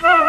Ah!